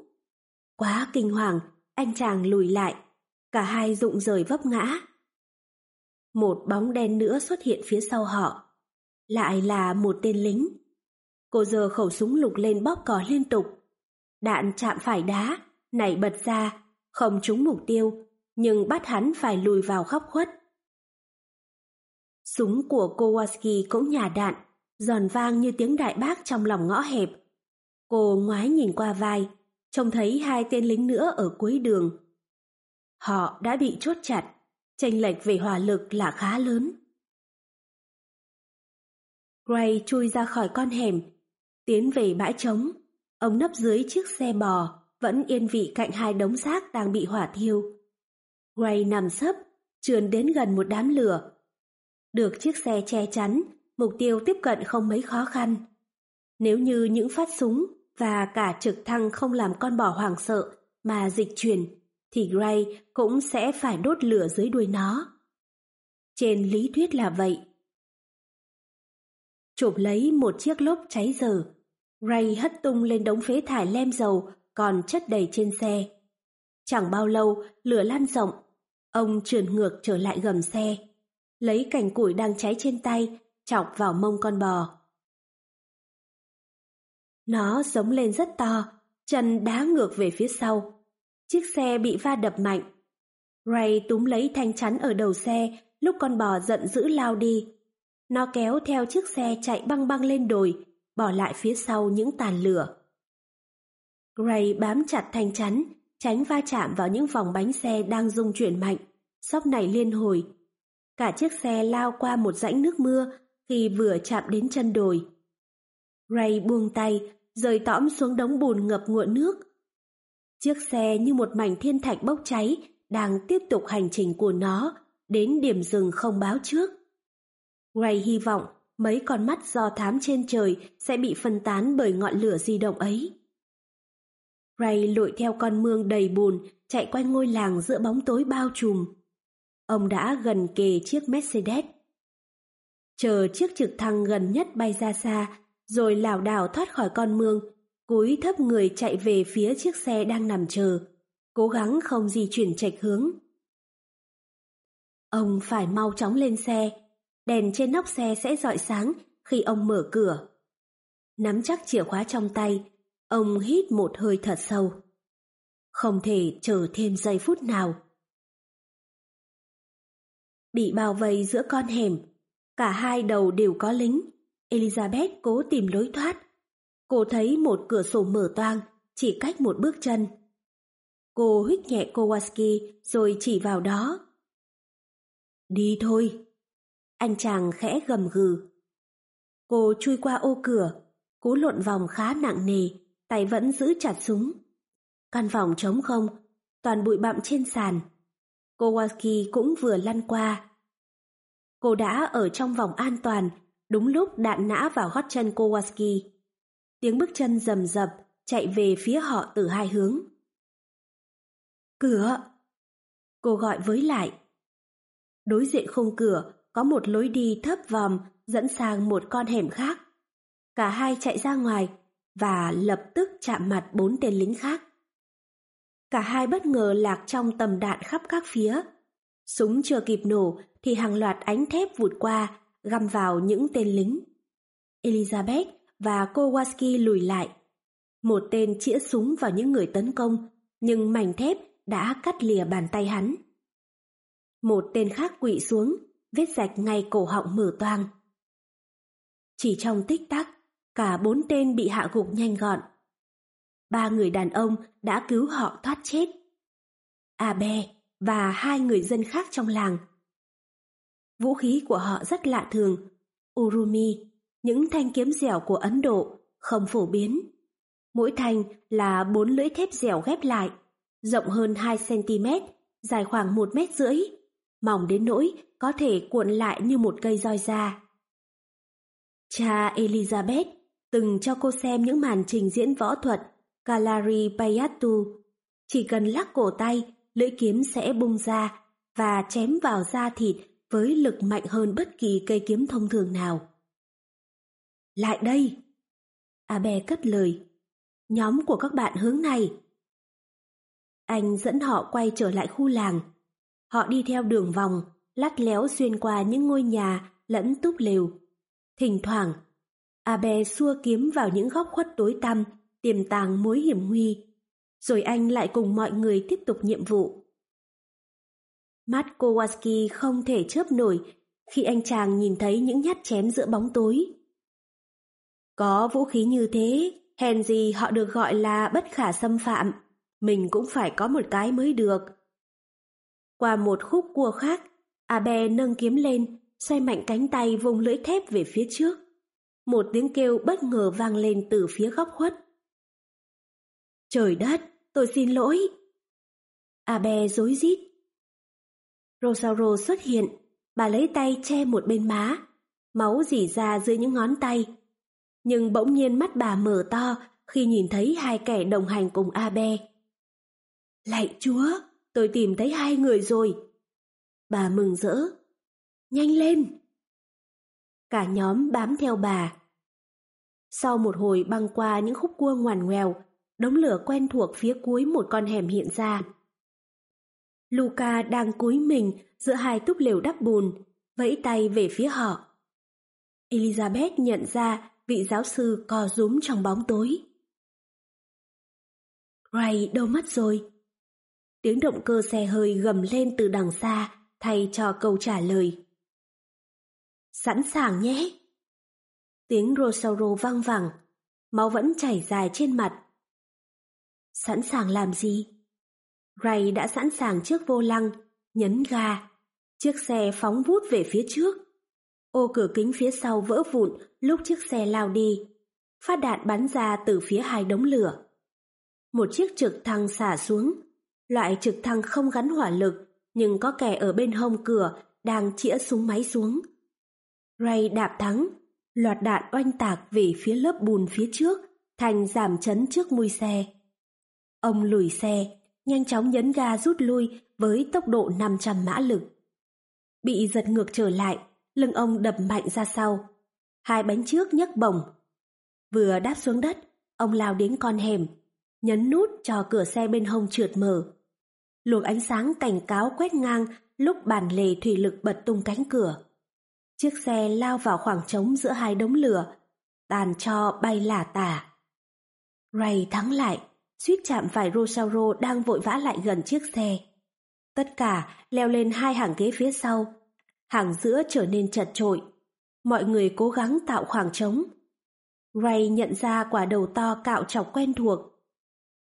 Quá kinh hoàng, anh chàng lùi lại, cả hai rụng rời vấp ngã. Một bóng đen nữa xuất hiện phía sau họ, lại là một tên lính. Cô giờ khẩu súng lục lên bóp cò liên tục, Đạn chạm phải đá, nảy bật ra, không trúng mục tiêu, nhưng bắt hắn phải lùi vào góc khuất. Súng của Kowalski cũng nhả đạn, giòn vang như tiếng đại bác trong lòng ngõ hẹp. Cô ngoái nhìn qua vai, trông thấy hai tên lính nữa ở cuối đường. Họ đã bị chốt chặt, chênh lệch về hỏa lực là khá lớn. Gray chui ra khỏi con hẻm, tiến về bãi trống. Ông nấp dưới chiếc xe bò, vẫn yên vị cạnh hai đống xác đang bị hỏa thiêu. Gray nằm sấp, trườn đến gần một đám lửa. Được chiếc xe che chắn, mục tiêu tiếp cận không mấy khó khăn. Nếu như những phát súng và cả trực thăng không làm con bò hoảng sợ mà dịch chuyển, thì Gray cũng sẽ phải đốt lửa dưới đuôi nó. Trên lý thuyết là vậy. Chụp lấy một chiếc lốp cháy dở, Gray hất tung lên đống phế thải lem dầu còn chất đầy trên xe. Chẳng bao lâu, lửa lan rộng. Ông trườn ngược trở lại gầm xe, lấy cành củi đang cháy trên tay, chọc vào mông con bò. Nó giống lên rất to, chân đá ngược về phía sau. Chiếc xe bị va đập mạnh. Ray túm lấy thanh chắn ở đầu xe lúc con bò giận dữ lao đi. Nó kéo theo chiếc xe chạy băng băng lên đồi, bỏ lại phía sau những tàn lửa. Gray bám chặt thanh chắn, tránh va chạm vào những vòng bánh xe đang rung chuyển mạnh, sóc này liên hồi. Cả chiếc xe lao qua một rãnh nước mưa khi vừa chạm đến chân đồi. Ray buông tay, rời tõm xuống đống bùn ngập ngụa nước. Chiếc xe như một mảnh thiên thạch bốc cháy đang tiếp tục hành trình của nó đến điểm dừng không báo trước. Ray hy vọng mấy con mắt do thám trên trời sẽ bị phân tán bởi ngọn lửa di động ấy. Ray lội theo con mương đầy bùn, chạy quanh ngôi làng giữa bóng tối bao trùm. Ông đã gần kề chiếc Mercedes. Chờ chiếc trực thăng gần nhất bay ra xa, rồi lảo đảo thoát khỏi con mương, cúi thấp người chạy về phía chiếc xe đang nằm chờ, cố gắng không di chuyển chệch hướng. Ông phải mau chóng lên xe, đèn trên nóc xe sẽ dọi sáng khi ông mở cửa. Nắm chắc chìa khóa trong tay, ông hít một hơi thật sâu. Không thể chờ thêm giây phút nào. Bị bao vây giữa con hẻm, cả hai đầu đều có lính. Elizabeth cố tìm lối thoát. Cô thấy một cửa sổ mở toang, chỉ cách một bước chân. Cô hít nhẹ Kowalski rồi chỉ vào đó. Đi thôi. Anh chàng khẽ gầm gừ. Cô chui qua ô cửa, cú lộn vòng khá nặng nề, tay vẫn giữ chặt súng. Căn phòng trống không, toàn bụi bặm trên sàn. Kowalski cũng vừa lăn qua. Cô đã ở trong vòng an toàn, đúng lúc đạn nã vào gót chân Kowalski. Tiếng bước chân rầm rập chạy về phía họ từ hai hướng. Cửa! Cô gọi với lại. Đối diện khung cửa có một lối đi thấp vòm dẫn sang một con hẻm khác. Cả hai chạy ra ngoài và lập tức chạm mặt bốn tên lính khác. Cả hai bất ngờ lạc trong tầm đạn khắp các phía. Súng chưa kịp nổ thì hàng loạt ánh thép vụt qua, găm vào những tên lính. Elizabeth và Kowalski lùi lại. Một tên chĩa súng vào những người tấn công, nhưng mảnh thép đã cắt lìa bàn tay hắn. Một tên khác quỵ xuống, vết rạch ngay cổ họng mở toang. Chỉ trong tích tắc, cả bốn tên bị hạ gục nhanh gọn. Ba người đàn ông đã cứu họ thoát chết. Abe và hai người dân khác trong làng. Vũ khí của họ rất lạ thường. Urumi, những thanh kiếm dẻo của Ấn Độ, không phổ biến. Mỗi thanh là bốn lưỡi thép dẻo ghép lại, rộng hơn 2 cm, dài khoảng 1 mét rưỡi, mỏng đến nỗi có thể cuộn lại như một cây roi da. Cha Elizabeth từng cho cô xem những màn trình diễn võ thuật Kalari Payattu. Chỉ cần lắc cổ tay, lưỡi kiếm sẽ bung ra và chém vào da thịt với lực mạnh hơn bất kỳ cây kiếm thông thường nào. Lại đây! Abe cất lời. Nhóm của các bạn hướng này. Anh dẫn họ quay trở lại khu làng. Họ đi theo đường vòng, lắt léo xuyên qua những ngôi nhà lẫn túp lều. Thỉnh thoảng, Abe xua kiếm vào những góc khuất tối tăm, tiềm tàng mối hiểm nguy. Rồi anh lại cùng mọi người tiếp tục nhiệm vụ. Mắt Kowalski không thể chớp nổi khi anh chàng nhìn thấy những nhát chém giữa bóng tối. Có vũ khí như thế, hèn gì họ được gọi là bất khả xâm phạm. Mình cũng phải có một cái mới được. Qua một khúc cua khác, Abe nâng kiếm lên, xoay mạnh cánh tay vùng lưỡi thép về phía trước. Một tiếng kêu bất ngờ vang lên từ phía góc khuất. Trời đất, tôi xin lỗi. Abe dối rít Rosauro xuất hiện, bà lấy tay che một bên má, máu dỉ ra dưới những ngón tay. Nhưng bỗng nhiên mắt bà mở to khi nhìn thấy hai kẻ đồng hành cùng Abe. Lạy chúa, tôi tìm thấy hai người rồi. Bà mừng rỡ. Nhanh lên! Cả nhóm bám theo bà. Sau một hồi băng qua những khúc cua ngoằn ngoèo, đống lửa quen thuộc phía cuối một con hẻm hiện ra. Luca đang cúi mình giữa hai túp lều đắp bùn, vẫy tay về phía họ. Elizabeth nhận ra vị giáo sư co rúm trong bóng tối. Ray đâu mất rồi? Tiếng động cơ xe hơi gầm lên từ đằng xa thay cho câu trả lời. Sẵn sàng nhé! Tiếng Rosauro vang vẳng, máu vẫn chảy dài trên mặt. Sẵn sàng làm gì? Ray đã sẵn sàng trước vô lăng, nhấn ga. Chiếc xe phóng vút về phía trước. Ô cửa kính phía sau vỡ vụn lúc chiếc xe lao đi. Phát đạn bắn ra từ phía hai đống lửa. Một chiếc trực thăng xả xuống. Loại trực thăng không gắn hỏa lực, nhưng có kẻ ở bên hông cửa đang chĩa súng máy xuống. Ray đạp thắng, loạt đạn oanh tạc về phía lớp bùn phía trước, thành giảm chấn trước mui xe. Ông lùi xe, nhanh chóng nhấn ga rút lui với tốc độ 500 mã lực. Bị giật ngược trở lại, lưng ông đập mạnh ra sau. Hai bánh trước nhấc bổng. Vừa đáp xuống đất, ông lao đến con hẻm, nhấn nút cho cửa xe bên hông trượt mở. Luồng ánh sáng cảnh cáo quét ngang lúc bản lề thủy lực bật tung cánh cửa. Chiếc xe lao vào khoảng trống giữa hai đống lửa, tàn cho bay lả tả. Ray thắng lại, suýt chạm phải Rosauro đang vội vã lại gần chiếc xe. Tất cả leo lên hai hàng ghế phía sau, hàng giữa trở nên chật trội. Mọi người cố gắng tạo khoảng trống. Ray nhận ra quả đầu to cạo chọc quen thuộc.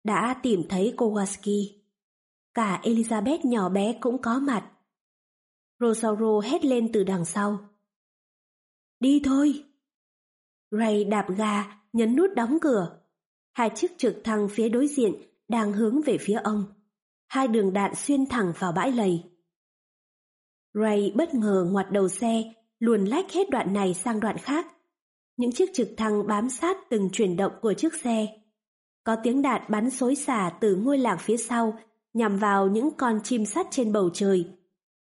Đã tìm thấy Kowalski. Cả Elizabeth nhỏ bé cũng có mặt. Rosauro hét lên từ đằng sau. Đi thôi! Ray đạp ga, nhấn nút đóng cửa. Hai chiếc trực thăng phía đối diện đang hướng về phía ông. Hai đường đạn xuyên thẳng vào bãi lầy. Ray bất ngờ ngoặt đầu xe, luồn lách hết đoạn này sang đoạn khác. Những chiếc trực thăng bám sát từng chuyển động của chiếc xe. Có tiếng đạn bắn xối xả từ ngôi làng phía sau, nhằm vào những con chim sắt trên bầu trời.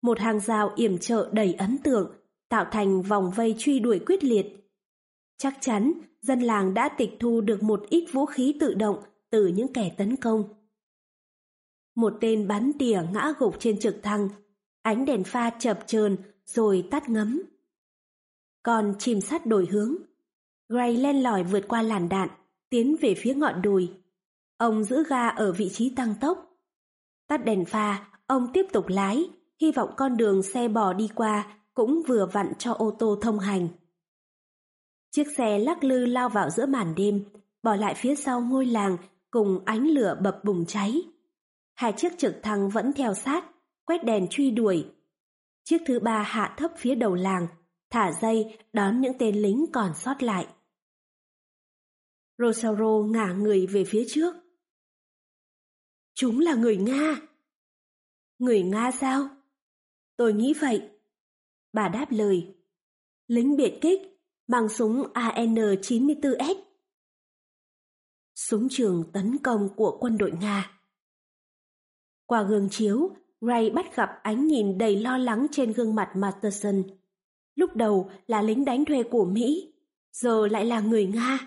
Một hàng rào yểm trợ đầy ấn tượng, tạo thành vòng vây truy đuổi quyết liệt. Chắc chắn dân làng đã tịch thu được một ít vũ khí tự động từ những kẻ tấn công. Một tên bắn tỉa ngã gục trên trực thăng, ánh đèn pha chập chờn rồi tắt ngấm. Còn chìm sắt đổi hướng. Gray len lỏi vượt qua làn đạn, tiến về phía ngọn đùi. Ông giữ ga ở vị trí tăng tốc. Tắt đèn pha, ông tiếp tục lái, hy vọng con đường xe bò đi qua cũng vừa vặn cho ô tô thông hành. Chiếc xe lắc lư lao vào giữa màn đêm, bỏ lại phía sau ngôi làng cùng ánh lửa bập bùng cháy. Hai chiếc trực thăng vẫn theo sát, quét đèn truy đuổi. Chiếc thứ ba hạ thấp phía đầu làng, thả dây đón những tên lính còn sót lại. Rosauro ngả người về phía trước. Chúng là người Nga. Người Nga sao? Tôi nghĩ vậy. Bà đáp lời. Lính biệt kích, bằng súng AN-94S. Súng trường tấn công của quân đội Nga. Qua gương chiếu, Ray bắt gặp ánh nhìn đầy lo lắng trên gương mặt Masterson. Lúc đầu là lính đánh thuê của Mỹ, giờ lại là người Nga.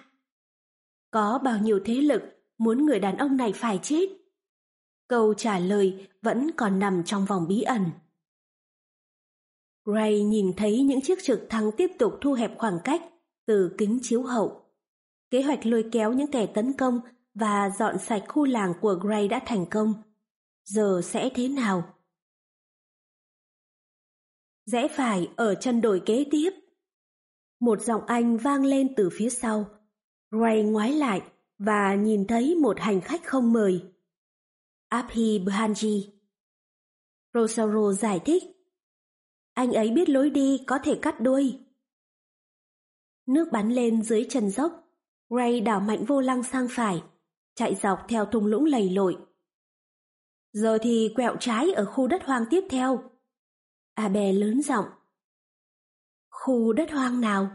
Có bao nhiêu thế lực muốn người đàn ông này phải chết? Câu trả lời vẫn còn nằm trong vòng bí ẩn. Ray nhìn thấy những chiếc trực thăng tiếp tục thu hẹp khoảng cách từ kính chiếu hậu. Kế hoạch lôi kéo những kẻ tấn công và dọn sạch khu làng của Gray đã thành công. Giờ sẽ thế nào? Rẽ phải ở chân đồi kế tiếp. Một giọng Anh vang lên từ phía sau. Ray ngoái lại và nhìn thấy một hành khách không mời. Abhi Bhanji. Rosauro giải thích anh ấy biết lối đi có thể cắt đuôi. Nước bắn lên dưới chân dốc, Ray đảo mạnh vô lăng sang phải, chạy dọc theo thung lũng lầy lội. Giờ thì quẹo trái ở khu đất hoang tiếp theo, Abe lớn giọng. Khu đất hoang nào?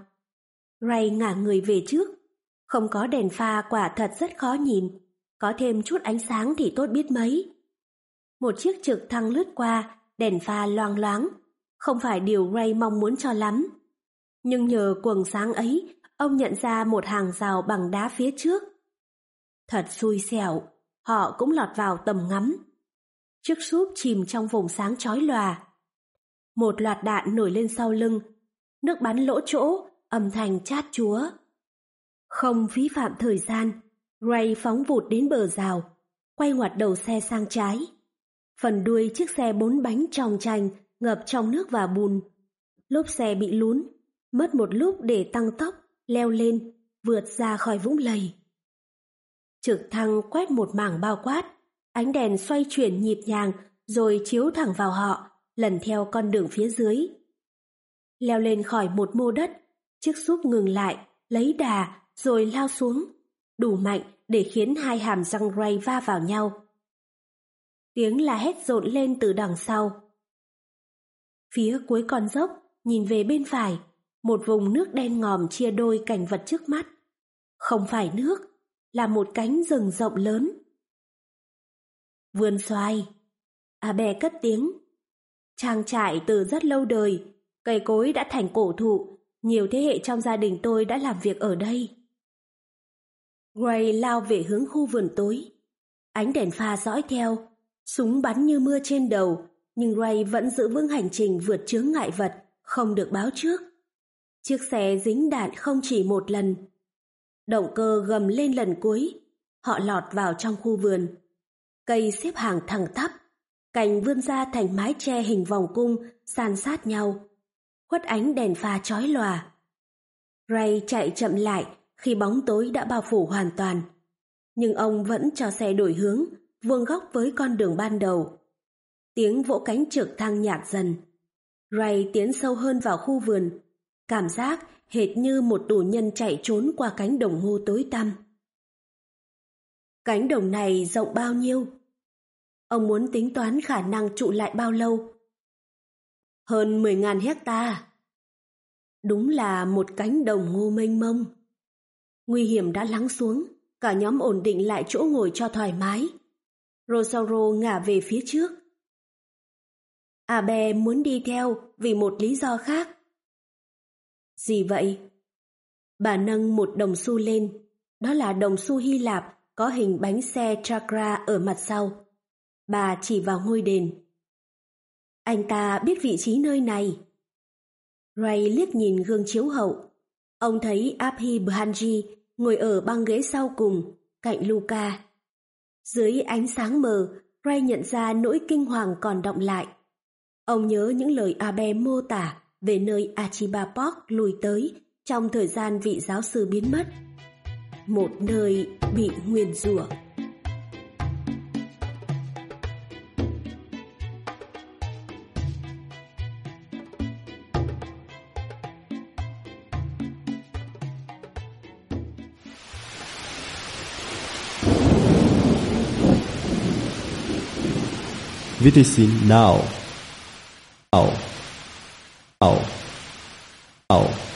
Ray ngả người về trước. Không có đèn pha quả thật rất khó nhìn. Có thêm chút ánh sáng thì tốt biết mấy. Một chiếc trực thăng lướt qua, đèn pha loang loáng. Không phải điều Ray mong muốn cho lắm. Nhưng nhờ quầng sáng ấy, ông nhận ra một hàng rào bằng đá phía trước. Thật xui xẻo, họ cũng lọt vào tầm ngắm. Chiếc súp chìm trong vùng sáng chói lòa. Một loạt đạn nổi lên sau lưng, nước bắn lỗ chỗ, âm thanh chát chúa. Không phí phạm thời gian, Ray phóng vụt đến bờ rào, quay ngoặt đầu xe sang trái. Phần đuôi chiếc xe bốn bánh tròng trành ngập trong nước và bùn. Lốp xe bị lún, mất một lúc để tăng tốc, leo lên, vượt ra khỏi vũng lầy. Trực thăng quét một mảng bao quát, ánh đèn xoay chuyển nhịp nhàng rồi chiếu thẳng vào họ, lần theo con đường phía dưới. Leo lên khỏi một mô đất, chiếc súp ngừng lại, lấy đà rồi lao xuống, đủ mạnh để khiến hai hàm răng Ray va vào nhau. Tiếng la hét rộn lên từ đằng sau. Phía cuối con dốc, nhìn về bên phải, một vùng nước đen ngòm chia đôi cảnh vật trước mắt. Không phải nước, là một cánh rừng rộng lớn. Vườn xoài. À bè cất tiếng. Trang trại từ rất lâu đời, cây cối đã thành cổ thụ, nhiều thế hệ trong gia đình tôi đã làm việc ở đây. Gray lao về hướng khu vườn tối. Ánh đèn pha dõi theo, súng bắn như mưa trên đầu, nhưng Ray vẫn giữ vững hành trình vượt chướng ngại vật, không được báo trước. Chiếc xe dính đạn không chỉ một lần. Động cơ gầm lên lần cuối, họ lọt vào trong khu vườn. Cây xếp hàng thẳng tắp, cành vươn ra thành mái tre hình vòng cung, san sát nhau. Khuất ánh đèn pha chói lòa. Ray chạy chậm lại khi bóng tối đã bao phủ hoàn toàn. Nhưng ông vẫn cho xe đổi hướng, vuông góc với con đường ban đầu. Tiếng vỗ cánh trực thăng nhạt dần. Ray tiến sâu hơn vào khu vườn, cảm giác hệt như một tù nhân chạy trốn qua cánh đồng ngô tối tăm. Cánh đồng này rộng bao nhiêu? Ông muốn tính toán khả năng trụ lại bao lâu? Hơn 10.000 hecta. Đúng là một cánh đồng ngô mênh mông. Nguy hiểm đã lắng xuống, cả nhóm ổn định lại chỗ ngồi cho thoải mái. Rosauro ngả về phía trước. À, Abe muốn đi theo vì một lý do khác. Gì vậy? Bà nâng một đồng xu lên. Đó là đồng xu Hy Lạp có hình bánh xe chakra ở mặt sau. Bà chỉ vào ngôi đền. Anh ta biết vị trí nơi này. Ray liếc nhìn gương chiếu hậu. Ông thấy Abhi Bhanji ngồi ở băng ghế sau cùng, cạnh Luca. Dưới ánh sáng mờ, Ray nhận ra nỗi kinh hoàng còn động lại. Ông nhớ những lời Abe mô tả về nơi Achiba Park lùi tới trong thời gian vị giáo sư biến mất. Một nơi bị nguyền rủa. VTC now. Now. Now. Now.